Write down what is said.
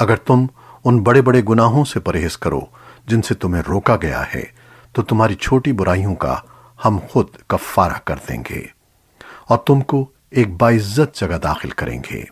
اگر تم ان بڑے بڑے گناہوں سے پرہیز کرو جن سے تمہیں روکا گیا ہے، تو تمہاری چھوٹی برائیوں کا ہم خود کفارہ کر دیں گے اور تم کو ایک باعزت جگہ داخل کریں گے۔